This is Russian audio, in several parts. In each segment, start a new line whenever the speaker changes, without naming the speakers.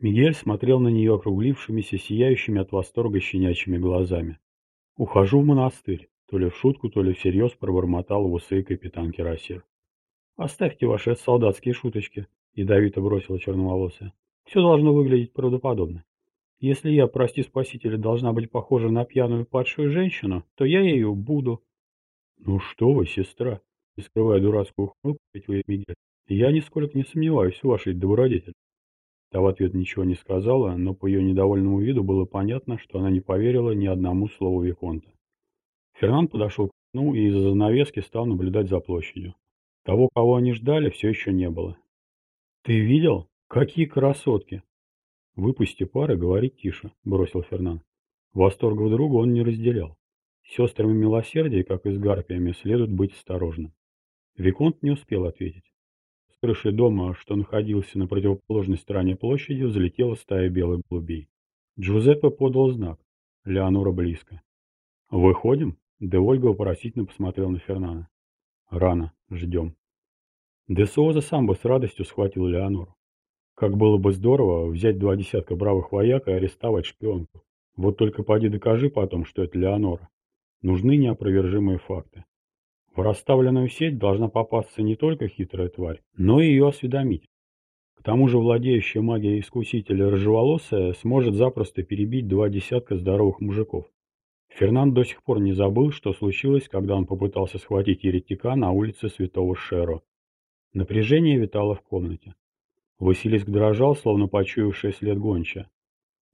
Мигель смотрел на нее округлившимися, сияющими от восторга щенячьими глазами. «Ухожу в монастырь», то ли в шутку, то ли всерьез пробормотал в усы капитан Кирасир. «Оставьте ваши солдатские шуточки», — ядовито бросила черноволосая. «Все должно выглядеть правдоподобно. Если я, прости спасителя, должна быть похожа на пьяную падшую женщину, то я ею буду». «Ну что вы, сестра!» — скрывая дурацкую ухмылку, ответил Мигель. «Я нисколько не сомневаюсь в вашей добродетели». Та в ответ ничего не сказала, но по ее недовольному виду было понятно, что она не поверила ни одному слову Виконта. Фернан подошел к окну и из-за занавески стал наблюдать за площадью. Того, кого они ждали, все еще не было. «Ты видел? Какие красотки!» «Выпусти пары, говорить тише», — бросил Фернан. Восторгов друга он не разделял. С сестрами милосердия, как и с гарпиями, следует быть осторожным. Виконт не успел ответить крыши дома, что находился на противоположной стороне площади, взлетела стая белых голубей. Джузеппе подал знак. Леонора близко. «Выходим?» Де Ольга вопросительно посмотрел на Фернана. «Рано. Ждем». Де Суоза сам бы с радостью схватил Леонору. Как было бы здорово взять два десятка бравых вояк и арестовать шпионку. Вот только поди докажи потом, что это Леонора. Нужны неопровержимые факты. В расставленную сеть должна попасться не только хитрая тварь, но и ее осведомить. К тому же владеющая магией искусителя рыжеволосая сможет запросто перебить два десятка здоровых мужиков. Фернанд до сих пор не забыл, что случилось, когда он попытался схватить еретика на улице Святого Шеро. Напряжение витало в комнате. Василиск дрожал, словно почуявший след гонча.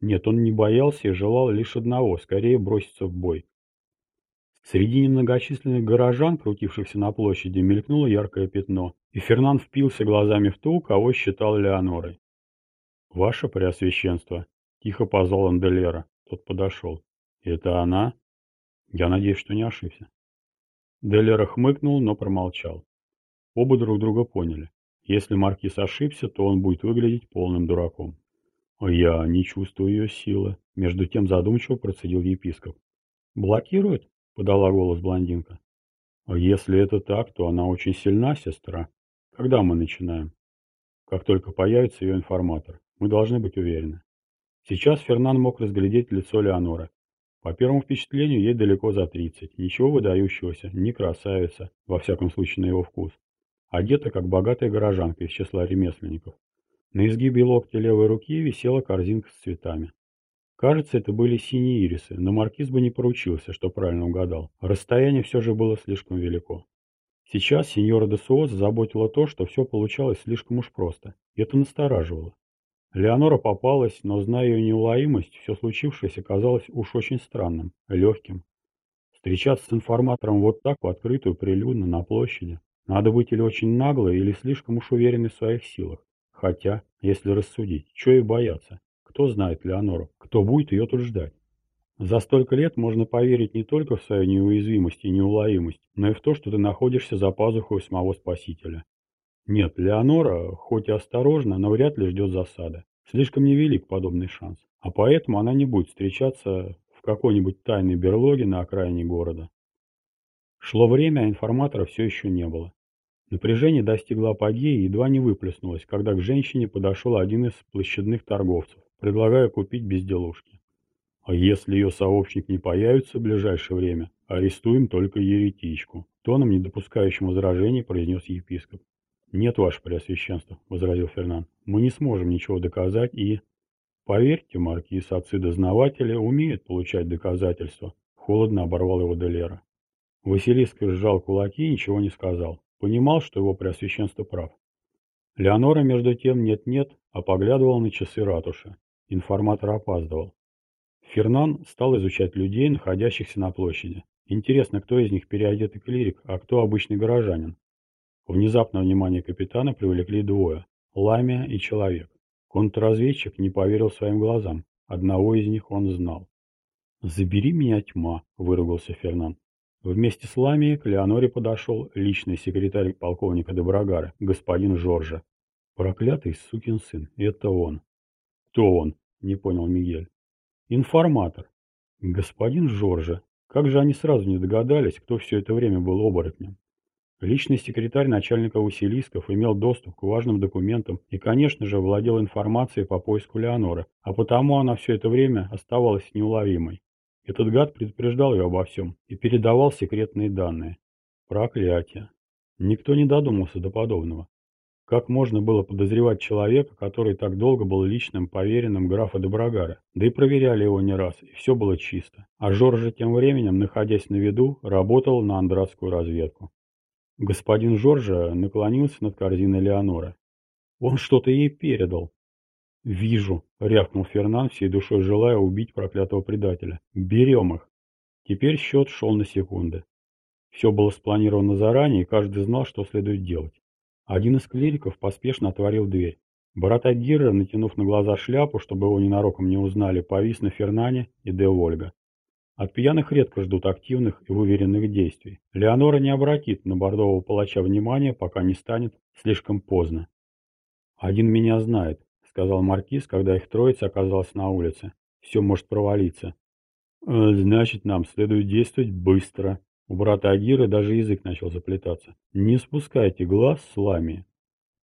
Нет, он не боялся и желал лишь одного – скорее броситься в бой. Среди немногочисленных горожан, крутившихся на площади, мелькнуло яркое пятно, и Фернан впился глазами в ту, кого считал Леонорой. «Ваше Преосвященство!» — тихо позвал Анделера. Тот подошел. «Это она?» «Я надеюсь, что не ошибся». Делера хмыкнул, но промолчал. Оба друг друга поняли. Если Маркиз ошибся, то он будет выглядеть полным дураком. «Я не чувствую ее силы», — между тем задумчиво процедил епископ. «Блокирует?» Подала голос блондинка. А если это так, то она очень сильна, сестра. Когда мы начинаем? Как только появится ее информатор. Мы должны быть уверены. Сейчас Фернан мог разглядеть лицо Леоноры. По первому впечатлению, ей далеко за тридцать. Ничего выдающегося, не красавица, во всяком случае на его вкус. Одета, как богатая горожанка из числа ремесленников. На изгибе локтя левой руки висела корзинка с цветами. Кажется, это были синие ирисы, но маркиз бы не поручился, что правильно угадал. Расстояние все же было слишком велико. Сейчас сеньора де Суоз заботило то, что все получалось слишком уж просто. Это настораживало. Леонора попалась, но, зная ее неуловимость, все случившееся казалось уж очень странным, легким. Встречаться с информатором вот так, в открытую, прилюдно, на площади. Надо быть или очень наглой, или слишком уж уверенной в своих силах. Хотя, если рассудить, что и бояться. Кто знает Леонору? Кто будет ее тут ждать? За столько лет можно поверить не только в свою неуязвимость и неуловимость, но и в то, что ты находишься за пазухой самого Спасителя. Нет, Леонора, хоть и осторожна, но вряд ли ждет засады. Слишком невелик подобный шанс. А поэтому она не будет встречаться в какой-нибудь тайной берлоге на окраине города. Шло время, а информатора все еще не было. Напряжение достигло апогея и едва не выплеснулось, когда к женщине подошел один из площадных торговцев предлагаю купить безделушки. А если ее сообщник не появится в ближайшее время, арестуем только еретичку. Тоном, не допускающим возражений, произнес епископ. Нет, ваше преосвященство, возразил Фернан. Мы не сможем ничего доказать и... Поверьте, маркиз, отцы-дознаватели умеют получать доказательства. Холодно оборвал его Делера. Василиск сжал кулаки и ничего не сказал. Понимал, что его преосвященство прав. Леонора, между тем, нет-нет, а поглядывала на часы ратуши. Информатор опаздывал. Фернан стал изучать людей, находящихся на площади. Интересно, кто из них переодетый клирик, а кто обычный горожанин. Внезапно внимание капитана привлекли двое – Ламия и Человек. Контрразведчик не поверил своим глазам. Одного из них он знал. «Забери меня, тьма!» – выругался Фернан. Вместе с Ламией к Леоноре подошел личный секретарь полковника Доброгара, господин Жоржа. Проклятый сукин сын, это он. «Кто он?» – не понял Мигель. «Информатор. Господин Жоржа. Как же они сразу не догадались, кто все это время был оборотнем?» Личный секретарь начальника Василисков имел доступ к важным документам и, конечно же, владел информацией по поиску Леоноры, а потому она все это время оставалась неуловимой. Этот гад предупреждал ее обо всем и передавал секретные данные. Проклятие. Никто не додумался до подобного. Как можно было подозревать человека, который так долго был личным поверенным графа Доброгара? Да и проверяли его не раз, и все было чисто. А Жоржа тем временем, находясь на виду, работал на андратскую разведку. Господин Жоржа наклонился над корзиной Леонора. Он что-то ей передал. «Вижу», — рявкнул Фернан, всей душой желая убить проклятого предателя. «Берем их». Теперь счет шел на секунды. Все было спланировано заранее, и каждый знал, что следует делать. Один из клириков поспешно отворил дверь. Брат Агира, натянув на глаза шляпу, чтобы его ненароком не узнали, повис на Фернане и Де Вольга. От пьяных редко ждут активных и уверенных действий. Леонора не обратит на бордового палача внимания, пока не станет слишком поздно. «Один меня знает», — сказал Маркиз, когда их троица оказалась на улице. «Все может провалиться». «Э, «Значит, нам следует действовать быстро», у брата Агиры даже язык начал заплетаться. «Не спускайте глаз с лами».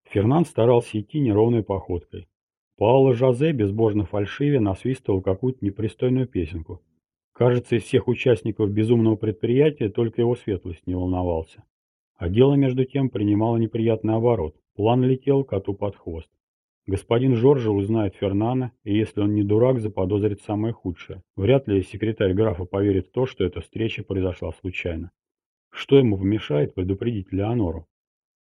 Фернанд старался идти неровной походкой. Паоло Жозе, безбожно фальшиве, насвистывал какую-то непристойную песенку. Кажется, из всех участников безумного предприятия только его светлость не волновался. А дело, между тем, принимало неприятный оборот. План летел коту под хвост. Господин Жоржа узнает Фернана, и если он не дурак, заподозрит самое худшее. Вряд ли секретарь графа поверит в то, что эта встреча произошла случайно. Что ему помешает предупредить Леонору?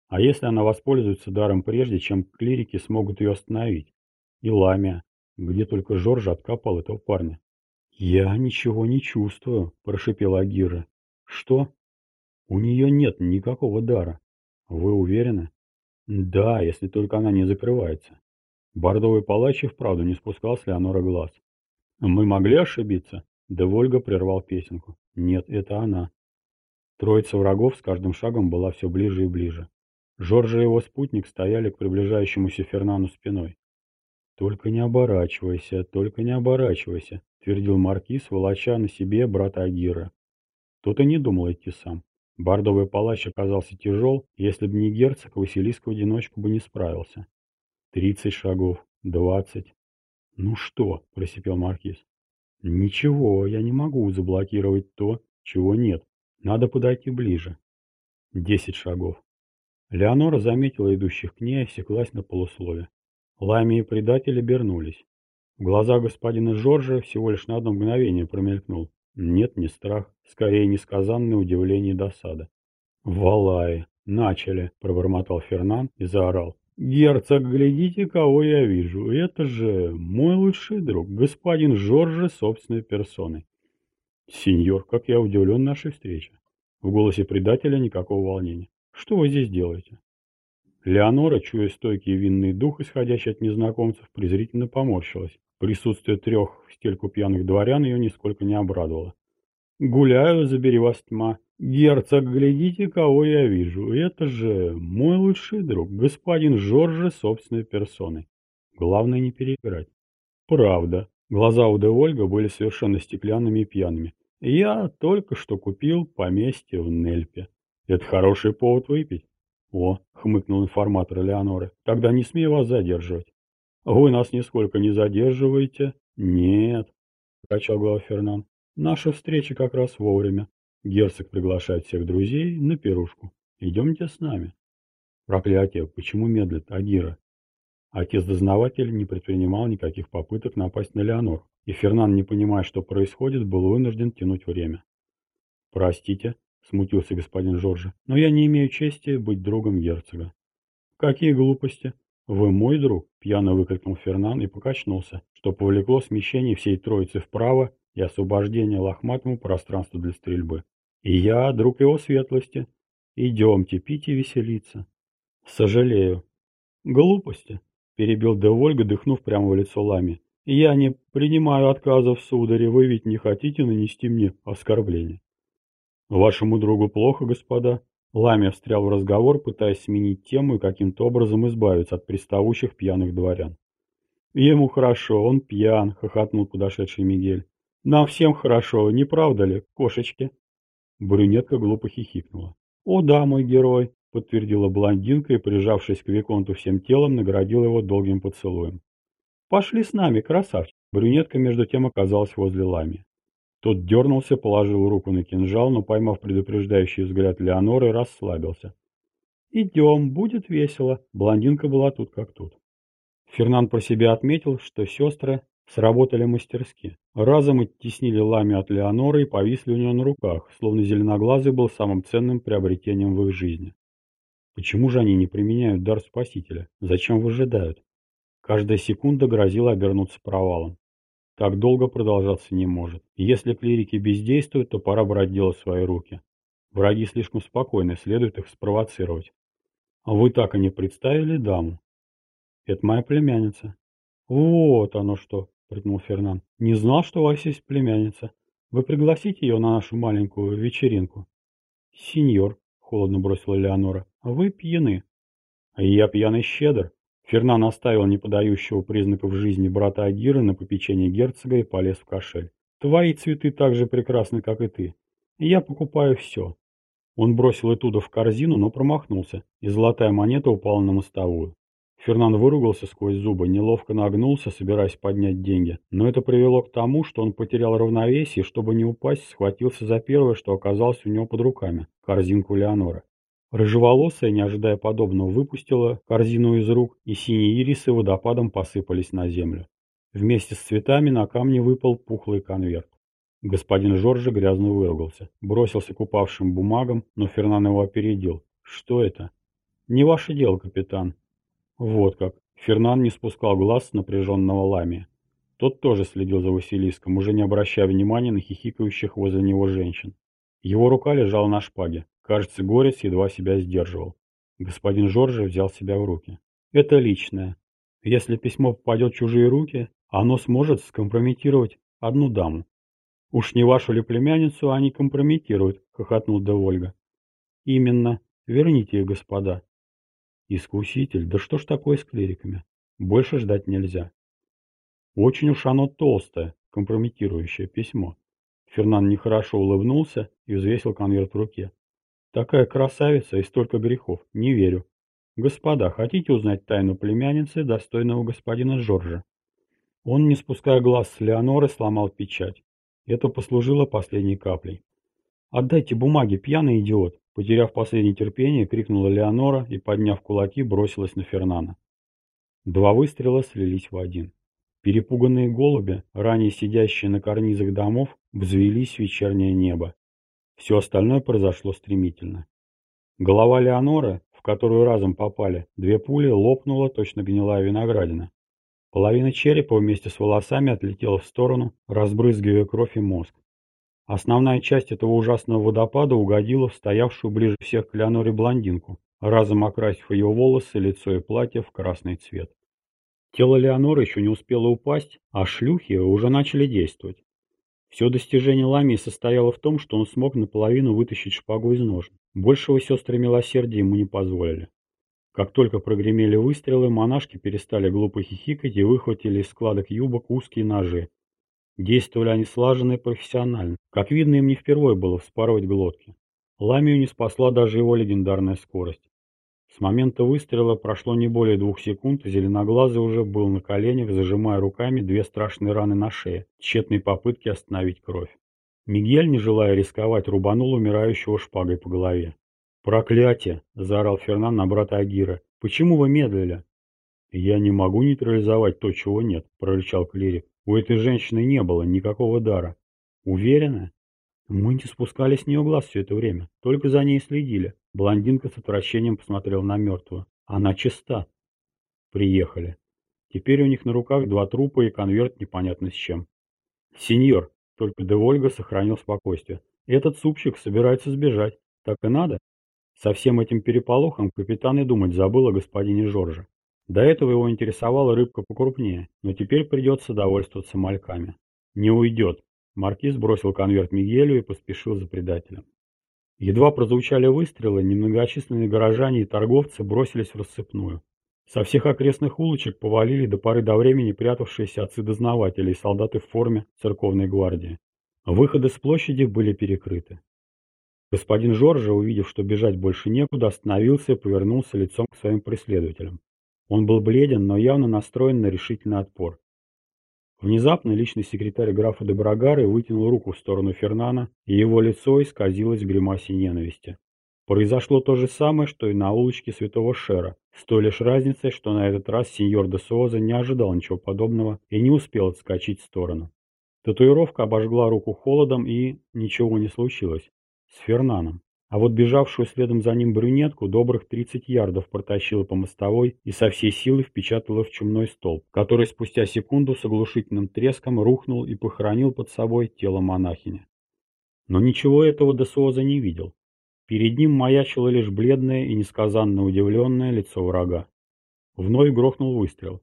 А если она воспользуется даром прежде, чем клирики смогут ее остановить? И Ламия, где только Жоржа откопал этого парня. «Я ничего не чувствую», – прошипела Агира. «Что?» «У нее нет никакого дара. Вы уверены?» «Да, если только она не закрывается. Бордовый палач и вправду не спускал с Леонора глаз. «Мы могли ошибиться?» Да Вольга прервал песенку. «Нет, это она». Троица врагов с каждым шагом была все ближе и ближе. Жорж и его спутник стояли к приближающемуся Фернану спиной. «Только не оборачивайся, только не оборачивайся», — твердил маркиз, волоча на себе брата Агира. Тот и не думал идти сам. Бордовый палач оказался тяжел, если бы не герцог, Василиск в одиночку бы не справился. Тридцать шагов, двадцать. «Ну что?» – просипел Маркиз. «Ничего, я не могу заблокировать то, чего нет. Надо подойти ближе». Десять шагов. Леонора заметила идущих к ней и осеклась на полуслове. Лами и предатели обернулись. В глазах господина Жоржа всего лишь на одно мгновение промелькнул. Нет, не страх, скорее несказанное удивление и досада. «Валай! Начали!» – пробормотал Фернан и заорал. «Герцог, глядите, кого я вижу. Это же мой лучший друг, господин Жорже собственной персоной». «Сеньор, как я удивлен нашей встрече». В голосе предателя никакого волнения. «Что вы здесь делаете?» Леонора, чуя стойкий винный дух, исходящий от незнакомцев, презрительно поморщилась. Присутствие трех в стельку пьяных дворян ее нисколько не обрадовало. «Гуляю, забери вас тьма. Герцог, глядите, кого я вижу. Это же мой лучший друг, господин Жорже собственной персоной. Главное не переиграть». «Правда». Глаза у Девольга были совершенно стеклянными и пьяными. «Я только что купил поместье в Нельпе. Это хороший повод выпить». «О», — хмыкнул информатор Леоноры, — «тогда не смею вас задерживать». «Вы нас нисколько не задерживаете?» «Нет», — качал головой Фернан. Наша встреча как раз вовремя. Герцог приглашает всех друзей на пирушку. Идемте с нами. Проклятие, почему медлит Агира? Отец-дознаватель не предпринимал никаких попыток напасть на Леонор, и Фернан, не понимая, что происходит, был вынужден тянуть время. «Простите», — смутился господин Жоржи, — «но я не имею чести быть другом герцога». «Какие глупости! Вы мой друг!» — пьяно выкрикнул Фернан и покачнулся, что повлекло смещение всей троицы вправо и освобождение лохматому пространству для стрельбы. И я, друг его светлости, идемте пить и веселиться. Сожалею. Глупости, перебил де Вольга, дыхнув прямо в лицо Лами. Я не принимаю отказов, сударь, вы ведь не хотите нанести мне оскорбление. Вашему другу плохо, господа? Ламия встрял в разговор, пытаясь сменить тему и каким-то образом избавиться от приставучих пьяных дворян. «Ему хорошо, он пьян», — хохотнул подошедший Мигель. Нам всем хорошо, не правда ли, кошечки?» Брюнетка глупо хихикнула. «О да, мой герой», — подтвердила блондинка и, прижавшись к Виконту всем телом, наградила его долгим поцелуем. «Пошли с нами, красавчик!» Брюнетка между тем оказалась возле Лами. Тот дернулся, положил руку на кинжал, но, поймав предупреждающий взгляд Леоноры, расслабился. «Идем, будет весело». Блондинка была тут как тут. Фернан про себя отметил, что сестры сработали мастерски. Разом оттеснили Лами от Леоноры и повисли у нее на руках, словно зеленоглазый был самым ценным приобретением в их жизни. Почему же они не применяют дар Спасителя? Зачем выжидают? Каждая секунда грозила обернуться провалом. Так долго продолжаться не может. если клирики бездействуют, то пора брать дело в свои руки. Враги слишком спокойны, следует их спровоцировать. А вы так и не представили даму? Это моя племянница. Вот оно что, прыгнул Фернан. Не знал, что у вас есть племянница. Вы пригласите ее на нашу маленькую вечеринку? Сеньор, холодно бросила Леонора, вы пьяны. А я пьяный щедр. Фернан оставил неподающего признаков жизни брата Агиры на попечение герцога и полез в кошель. Твои цветы так же прекрасны, как и ты. Я покупаю все. Он бросил оттуда в корзину, но промахнулся, и золотая монета упала на мостовую. Фернан выругался сквозь зубы, неловко нагнулся, собираясь поднять деньги, но это привело к тому, что он потерял равновесие и, чтобы не упасть, схватился за первое, что оказалось у него под руками – корзинку Леонора. Рыжеволосая, не ожидая подобного, выпустила корзину из рук, и синие ирисы водопадом посыпались на землю. Вместе с цветами на камне выпал пухлый конверт. Господин Жоржи грязно выругался, бросился к упавшим бумагам, но Фернан его опередил. «Что это?» «Не ваше дело, капитан». Вот как. Фернан не спускал глаз с напряженного ламия. Тот тоже следил за Василиском, уже не обращая внимания на хихикающих возле него женщин. Его рука лежала на шпаге. Кажется, Горец едва себя сдерживал. Господин Жоржи взял себя в руки. «Это личное. Если письмо попадет в чужие руки, оно сможет скомпрометировать одну даму. «Уж не вашу ли племянницу они компрометируют?» — хохотнул Девольга. «Именно. Верните их, господа». «Искуситель, да что ж такое с клириками? Больше ждать нельзя». «Очень уж оно толстое, компрометирующее письмо». Фернан нехорошо улыбнулся и взвесил конверт в руке. «Такая красавица и столько грехов. Не верю. Господа, хотите узнать тайну племянницы, достойного господина Жоржа?» Он, не спуская глаз с Леоноры, сломал печать. Это послужило последней каплей. «Отдайте бумаги, пьяный идиот!» Потеряв последнее терпение, крикнула Леонора и, подняв кулаки, бросилась на Фернана. Два выстрела слились в один. Перепуганные голуби, ранее сидящие на карнизах домов, взвелись в вечернее небо. Все остальное произошло стремительно. Голова Леоноры, в которую разом попали две пули, лопнула точно гнилая виноградина. Половина черепа вместе с волосами отлетела в сторону, разбрызгивая кровь и мозг. Основная часть этого ужасного водопада угодила в стоявшую ближе всех к Леоноре блондинку, разом окрасив ее волосы, лицо и платье в красный цвет. Тело Леоноры еще не успело упасть, а шлюхи уже начали действовать. Все достижение Ламии состояло в том, что он смог наполовину вытащить шпагу из ножен. Большего сестры милосердия ему не позволили. Как только прогремели выстрелы, монашки перестали глупо хихикать и выхватили из складок юбок узкие ножи. Действовали они слаженно и профессионально. Как видно, им не впервые было вспарывать глотки. Ламию не спасла даже его легендарная скорость. С момента выстрела прошло не более двух секунд, и Зеленоглазый уже был на коленях, зажимая руками две страшные раны на шее, тщетной попытки остановить кровь. Мигель, не желая рисковать, рубанул умирающего шпагой по голове. «Проклятие!» – заорал Фернан на брата Агира. «Почему вы медлили?» «Я не могу нейтрализовать то, чего нет», – прорычал клирик. «У этой женщины не было никакого дара». «Уверена?» «Мы не спускали с нее глаз все это время, только за ней следили». Блондинка с отвращением посмотрела на мертвую. «Она чиста». «Приехали. Теперь у них на руках два трупа и конверт непонятно с чем». «Сеньор», — только Девольга сохранил спокойствие, — «этот супчик собирается сбежать. Так и надо?» Со всем этим переполохом капитан и думать забыл о господине Жорже. До этого его интересовала рыбка покрупнее, но теперь придется довольствоваться мальками. Не уйдет. Маркиз бросил конверт Мигелю и поспешил за предателем. Едва прозвучали выстрелы, немногочисленные горожане и торговцы бросились в рассыпную. Со всех окрестных улочек повалили до поры до времени прятавшиеся отцы-дознаватели и солдаты в форме церковной гвардии. Выходы с площади были перекрыты. Господин Жоржа, увидев, что бежать больше некуда, остановился и повернулся лицом к своим преследователям. Он был бледен, но явно настроен на решительный отпор. Внезапно личный секретарь графа де Брагары вытянул руку в сторону Фернана, и его лицо исказилось в гримасе ненависти. Произошло то же самое, что и на улочке Святого Шера, с той лишь разницей, что на этот раз сеньор де Суоза не ожидал ничего подобного и не успел отскочить в сторону. Татуировка обожгла руку холодом и ничего не случилось. С Фернаном. А вот бежавшую следом за ним брюнетку добрых 30 ярдов протащила по мостовой и со всей силы впечатала в чумной столб, который спустя секунду с оглушительным треском рухнул и похоронил под собой тело монахини. Но ничего этого Десуоза не видел. Перед ним маячило лишь бледное и несказанно удивленное лицо врага. Вновь грохнул выстрел.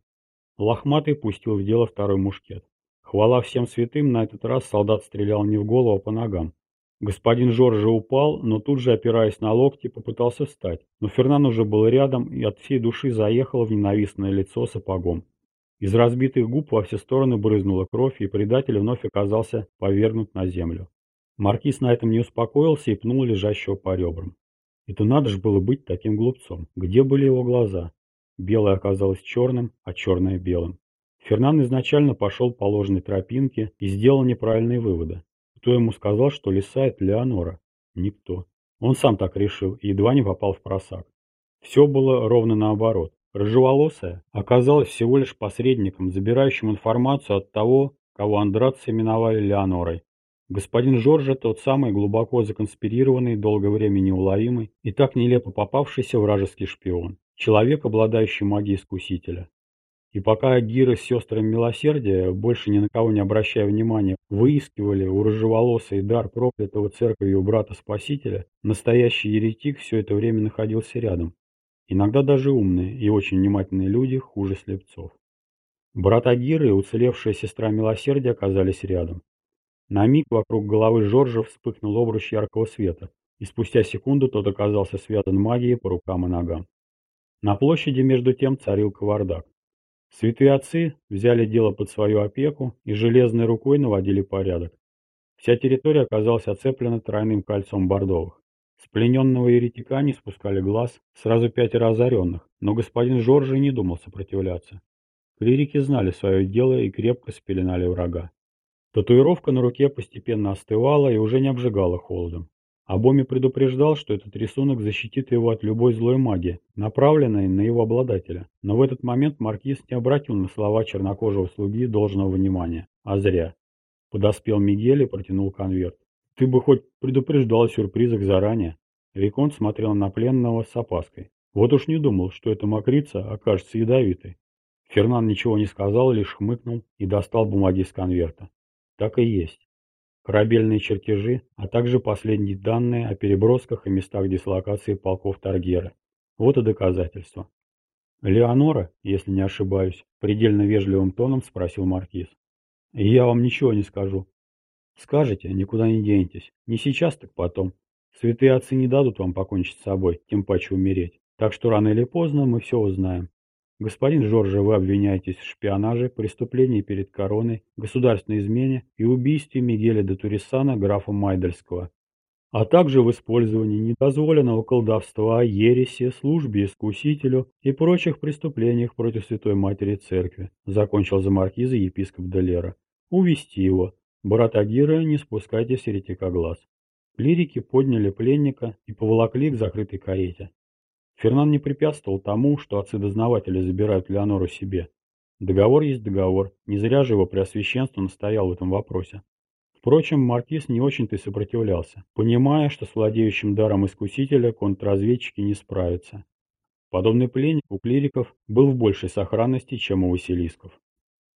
Лохматый пустил в дело второй мушкет. Хвала всем святым, на этот раз солдат стрелял не в голову, а по ногам. Господин Жоржа упал, но тут же, опираясь на локти, попытался встать. Но Фернан уже был рядом и от всей души заехал в ненавистное лицо сапогом. Из разбитых губ во все стороны брызнула кровь, и предатель вновь оказался повергнут на землю. Маркиз на этом не успокоился и пнул лежащего по ребрам. Это надо же было быть таким глупцом. Где были его глаза? Белое оказалось черным, а черное белым. Фернан изначально пошел по ложной тропинке и сделал неправильные выводы. Кто ему сказал, что лиса – это Леонора? Никто. Он сам так решил и едва не попал в просак. Все было ровно наоборот. Рыжеволосая оказалась всего лишь посредником, забирающим информацию от того, кого андратцы именовали Леонорой. Господин Жоржа тот самый глубоко законспирированный, долгое время неуловимый и так нелепо попавшийся вражеский шпион. Человек, обладающий магией искусителя. И пока Гира с сестрами милосердия, больше ни на кого не обращая внимания, выискивали у рыжеволосой дар проклятого церковью брата-спасителя, настоящий еретик все это время находился рядом. Иногда даже умные и очень внимательные люди хуже слепцов. Брат Агиры и уцелевшая сестра милосердия оказались рядом. На миг вокруг головы Жоржа вспыхнул обруч яркого света, и спустя секунду тот оказался связан магией по рукам и ногам. На площади между тем царил кавардак. Святые отцы взяли дело под свою опеку и железной рукой наводили порядок. Вся территория оказалась оцеплена тройным кольцом бордовых. С плененного еретика не спускали глаз сразу пятеро озаренных, но господин Жоржи не думал сопротивляться. Клирики знали свое дело и крепко спеленали врага. Татуировка на руке постепенно остывала и уже не обжигала холодом. Абоми предупреждал, что этот рисунок защитит его от любой злой магии, направленной на его обладателя. Но в этот момент маркиз не обратил на слова чернокожего слуги должного внимания. А зря. Подоспел Мигель и протянул конверт. «Ты бы хоть предупреждал о сюрпризах заранее». Виконт смотрел на пленного с опаской. Вот уж не думал, что эта мокрица окажется ядовитой. Фернан ничего не сказал, лишь хмыкнул и достал бумаги из конверта. Так и есть корабельные чертежи, а также последние данные о перебросках и местах дислокации полков Таргера. Вот и доказательства. «Леонора, если не ошибаюсь», предельно вежливым тоном спросил Маркиз. «Я вам ничего не скажу». «Скажете, никуда не денетесь. Не сейчас, так потом. Святые отцы не дадут вам покончить с собой, тем паче умереть. Так что рано или поздно мы все узнаем. Господин Жоржа, вы обвиняетесь в шпионаже, преступлении перед короной, государственной измене и убийстве Мигеля де Турисана, графа Майдальского, а также в использовании недозволенного колдовства, ереси, службе искусителю и прочих преступлениях против Святой Матери Церкви, закончил за маркиза епископ Делера. Увести его. Брат Агира, не спускайте с еретика глаз. Клирики подняли пленника и поволокли к закрытой карете. Фернан не препятствовал тому, что отцы-дознаватели забирают Леонору себе. Договор есть договор, не зря же его преосвященство настоял в этом вопросе. Впрочем, маркиз не очень-то и сопротивлялся, понимая, что с владеющим даром искусителя контрразведчики не справятся. Подобный пленник у клириков был в большей сохранности, чем у василисков.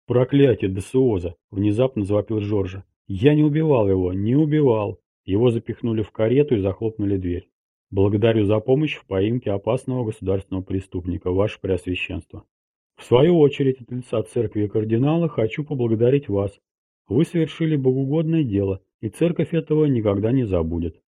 «Проклятие Десуоза!» — внезапно завопил Жоржа. «Я не убивал его, не убивал!» Его запихнули в карету и захлопнули дверь. Благодарю за помощь в поимке опасного государственного преступника, ваше преосвященство. В свою очередь от лица церкви и кардинала хочу поблагодарить вас. Вы совершили богоугодное дело, и церковь этого никогда не забудет.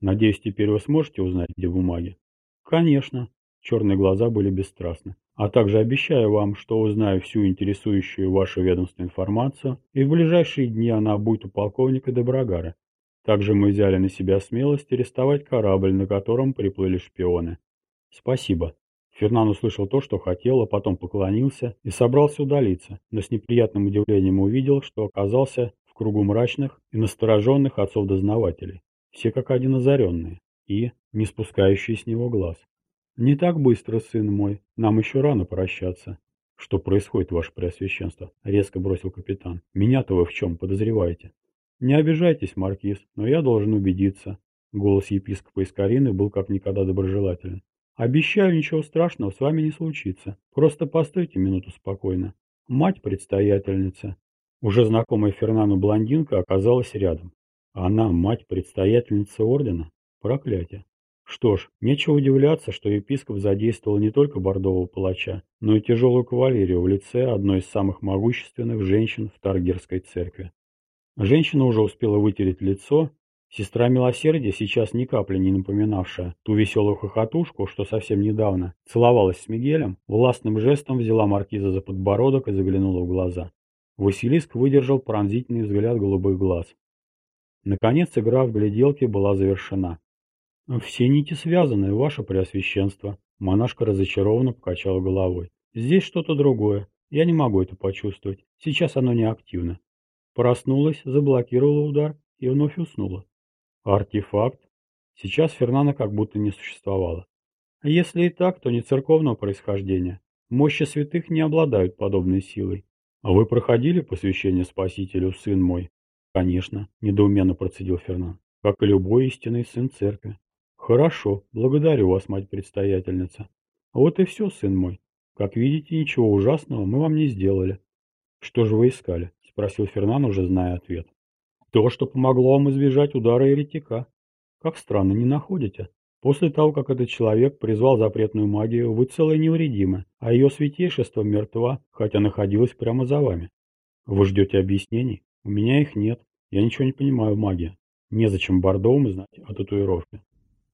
Надеюсь, теперь вы сможете узнать, где бумаги? Конечно. Черные глаза были бесстрастны. А также обещаю вам, что узнаю всю интересующую вашу ведомство информацию, и в ближайшие дни она будет у полковника Доброгара. Также мы взяли на себя смелость арестовать корабль, на котором приплыли шпионы. Спасибо. Фернан услышал то, что хотел, а потом поклонился и собрался удалиться, но с неприятным удивлением увидел, что оказался в кругу мрачных и настороженных отцов-дознавателей, все как один озаренные и не спускающие с него глаз. «Не так быстро, сын мой, нам еще рано прощаться». «Что происходит, ваше преосвященство?» — резко бросил капитан. «Меня-то вы в чем подозреваете?» «Не обижайтесь, маркиз, но я должен убедиться». Голос епископа из Карины был как никогда доброжелателен. «Обещаю, ничего страшного с вами не случится. Просто постойте минуту спокойно. Мать-предстоятельница». Уже знакомая Фернану блондинка оказалась рядом. Она мать-предстоятельница ордена? Проклятие. Что ж, нечего удивляться, что епископ задействовал не только бордового палача, но и тяжелую кавалерию в лице одной из самых могущественных женщин в Таргерской церкви. Женщина уже успела вытереть лицо. Сестра милосердия, сейчас ни капли не напоминавшая ту веселую хохотушку, что совсем недавно целовалась с Мигелем, властным жестом взяла маркиза за подбородок и заглянула в глаза. Василиск выдержал пронзительный взгляд голубых глаз. Наконец игра в гляделки была завершена. «Все нити связаны, ваше преосвященство», — монашка разочарованно покачала головой. «Здесь что-то другое. Я не могу это почувствовать. Сейчас оно не активно. Проснулась, заблокировала удар и вновь уснула. Артефакт. Сейчас Фернана как будто не существовало. Если и так, то не церковного происхождения. Мощи святых не обладают подобной силой. А вы проходили посвящение Спасителю, сын мой? Конечно, недоуменно процедил Фернан. Как и любой истинный сын церкви. Хорошо, благодарю вас, мать-предстоятельница. Вот и все, сын мой. Как видите, ничего ужасного мы вам не сделали. Что же вы искали? Спросил Фернан, уже зная ответ. То, что помогло вам избежать удара еретика. Как странно, не находите? После того, как этот человек призвал запретную магию, вы целы невредимы, а ее святейшество мертва, хотя находилась прямо за вами. Вы ждете объяснений? У меня их нет. Я ничего не понимаю в магии. Незачем Бордовым знать о татуировке.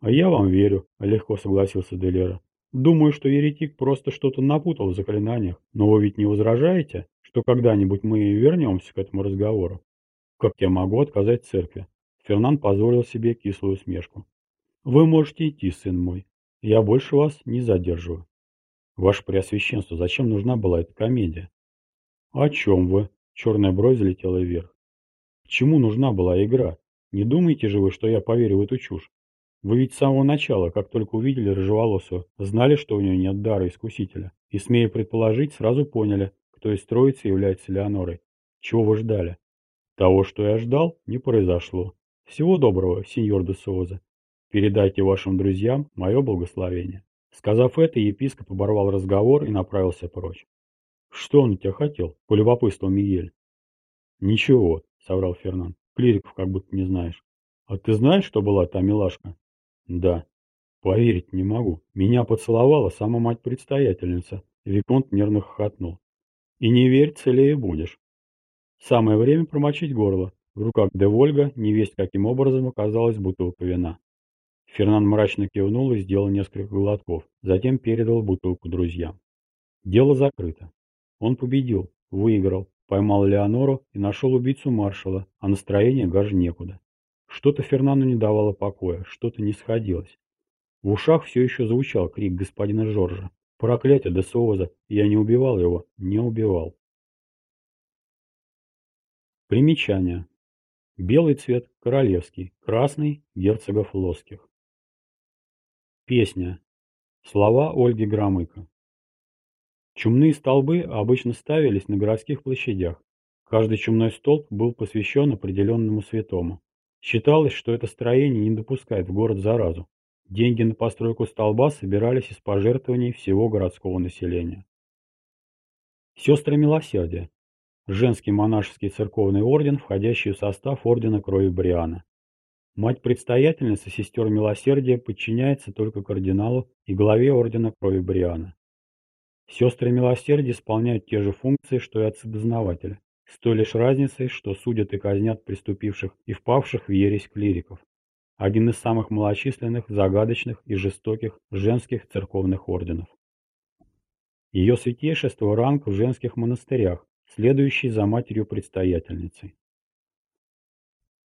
А я вам верю, легко согласился Делера. Думаю, что еретик просто что-то напутал в заклинаниях, но вы ведь не возражаете, что когда-нибудь мы вернемся к этому разговору. Как я могу отказать церкви? Фернан позволил себе кислую усмешку. Вы можете идти, сын мой. Я больше вас не задерживаю. Ваше Преосвященство, зачем нужна была эта комедия? О чем вы? Черная бровь залетела вверх. К чему нужна была игра? Не думаете же вы, что я поверю в эту чушь? Вы ведь с самого начала, как только увидели рыжеволосую, знали, что у нее нет дара искусителя, и, смея предположить, сразу поняли, кто из троицы является Леонорой. Чего вы ждали? Того, что я ждал, не произошло. Всего доброго, сеньор де Соза. Передайте вашим друзьям мое благословение. Сказав это, епископ оборвал разговор и направился прочь. «Что он у тебя хотел?» – полюбопытствовал Мигель. «Ничего», – соврал Фернан. «Клириков как будто не знаешь». «А ты знаешь, что была та милашка?» «Да». «Поверить не могу. Меня поцеловала сама мать-предстоятельница». Виконт нервно хохотнул. И не верь, целее будешь. Самое время промочить горло. В руках де Вольга невесть каким образом оказалась бутылка вина. Фернан мрачно кивнул и сделал несколько глотков, затем передал бутылку друзьям. Дело закрыто. Он победил, выиграл, поймал Леонору и нашел убийцу маршала, а настроение гаже некуда. Что-то Фернану не давало покоя, что-то не сходилось. В ушах все еще звучал крик господина Жоржа. Проклятие де Соуза, я не убивал его, не убивал. Примечание. Белый цвет – королевский, красный – герцогов Лосских. Песня. Слова Ольги Громыко. Чумные столбы обычно ставились на городских площадях. Каждый чумной столб был посвящен определенному святому. Считалось, что это строение не допускает в город заразу. Деньги на постройку столба собирались из пожертвований всего городского населения. Сестры Милосердия. Женский монашеский церковный орден, входящий в состав Ордена Крови Бриана. Мать-предстоятельница сестер Милосердия подчиняется только кардиналу и главе Ордена Крови Бриана. Сестры Милосердия исполняют те же функции, что и отцы-дознаватели, с той лишь разницей, что судят и казнят преступивших и впавших в ересь клириков один из самых малочисленных, загадочных и жестоких женских церковных орденов. Ее святейшество – ранг в женских монастырях, следующий за матерью-предстоятельницей.